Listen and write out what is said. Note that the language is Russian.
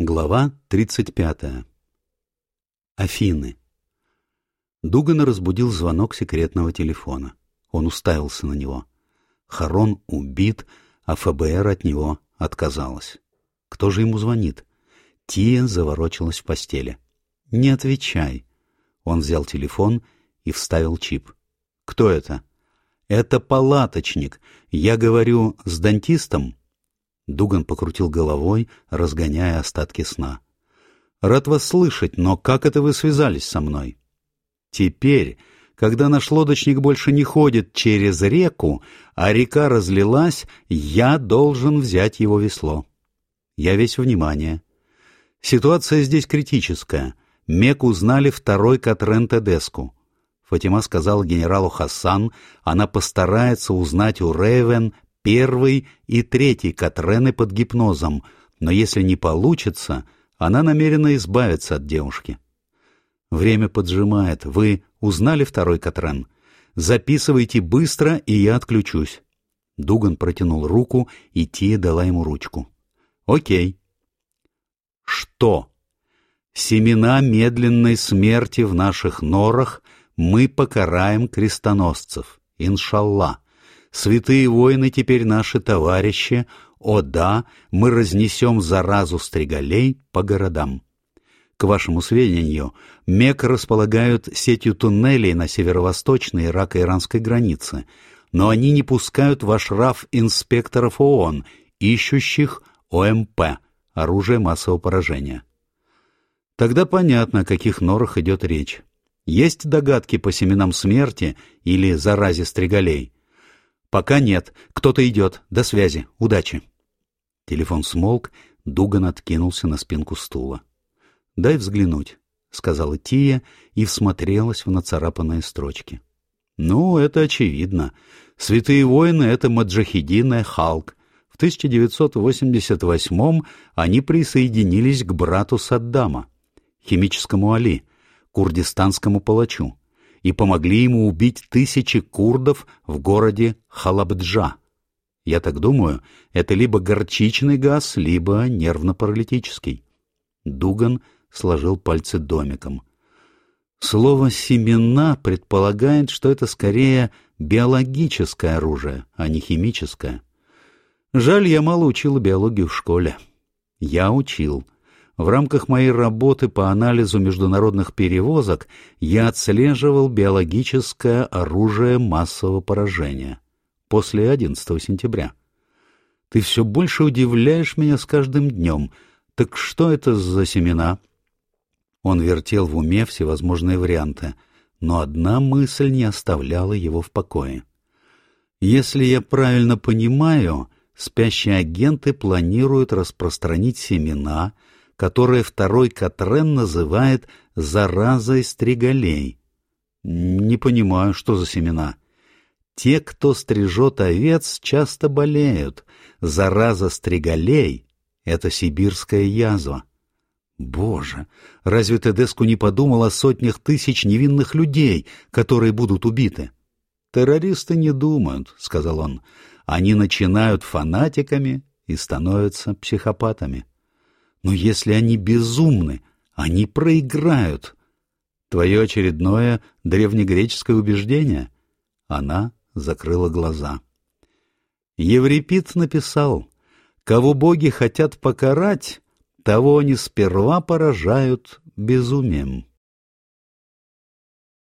Глава 35. Афины. Дугана разбудил звонок секретного телефона. Он уставился на него. Харон убит, а ФБР от него отказалась. Кто же ему звонит? Тия заворочилась в постели. «Не отвечай». Он взял телефон и вставил чип. «Кто это?» «Это палаточник. Я говорю с дантистом?» Дуган покрутил головой, разгоняя остатки сна. «Рад вас слышать, но как это вы связались со мной?» «Теперь, когда наш лодочник больше не ходит через реку, а река разлилась, я должен взять его весло. Я весь внимание. Ситуация здесь критическая. Мек узнали второй Катрен Тедеску. Фатима сказала генералу Хасан, она постарается узнать у Рейвен первый и третий Катрены под гипнозом, но если не получится, она намерена избавиться от девушки. Время поджимает. Вы узнали второй Катрен? Записывайте быстро, и я отключусь. Дуган протянул руку, и Тия дала ему ручку. Окей. Что? Семена медленной смерти в наших норах мы покараем крестоносцев. Иншаллах. Святые воины теперь наши товарищи. О да, мы разнесем заразу стригалей по городам. К вашему сведению, МЕК располагают сетью туннелей на северо-восточной ирако-иранской границе, но они не пускают в Ашраф инспекторов ООН, ищущих ОМП, оружие массового поражения. Тогда понятно, о каких норах идет речь. Есть догадки по семенам смерти или заразе стригалей? «Пока нет. Кто-то идет. До связи. Удачи». Телефон смолк, Дуган откинулся на спинку стула. «Дай взглянуть», — сказала Тия и всмотрелась в нацарапанные строчки. «Ну, это очевидно. Святые воины — это Маджахедин и Халк. В 1988-м они присоединились к брату Саддама, химическому Али, курдистанскому палачу и помогли ему убить тысячи курдов в городе Халабджа. Я так думаю, это либо горчичный газ, либо нервно-паралитический. Дуган сложил пальцы домиком. Слово «семена» предполагает, что это скорее биологическое оружие, а не химическое. Жаль, я мало учил биологию в школе. Я учил. В рамках моей работы по анализу международных перевозок я отслеживал биологическое оружие массового поражения после 11 сентября. Ты все больше удивляешь меня с каждым днем. Так что это за семена? Он вертел в уме всевозможные варианты, но одна мысль не оставляла его в покое. Если я правильно понимаю, спящие агенты планируют распространить семена — которое второй Катрен называет «заразой стригалей». Не понимаю, что за семена. Те, кто стрижет овец, часто болеют. Зараза стригалей — это сибирская язва. Боже, разве Тедеску не подумал о сотнях тысяч невинных людей, которые будут убиты? Террористы не думают, — сказал он. Они начинают фанатиками и становятся психопатами. Но если они безумны, они проиграют. Твое очередное древнегреческое убеждение? Она закрыла глаза. Еврипид написал, «Кого боги хотят покарать, того они сперва поражают безумием».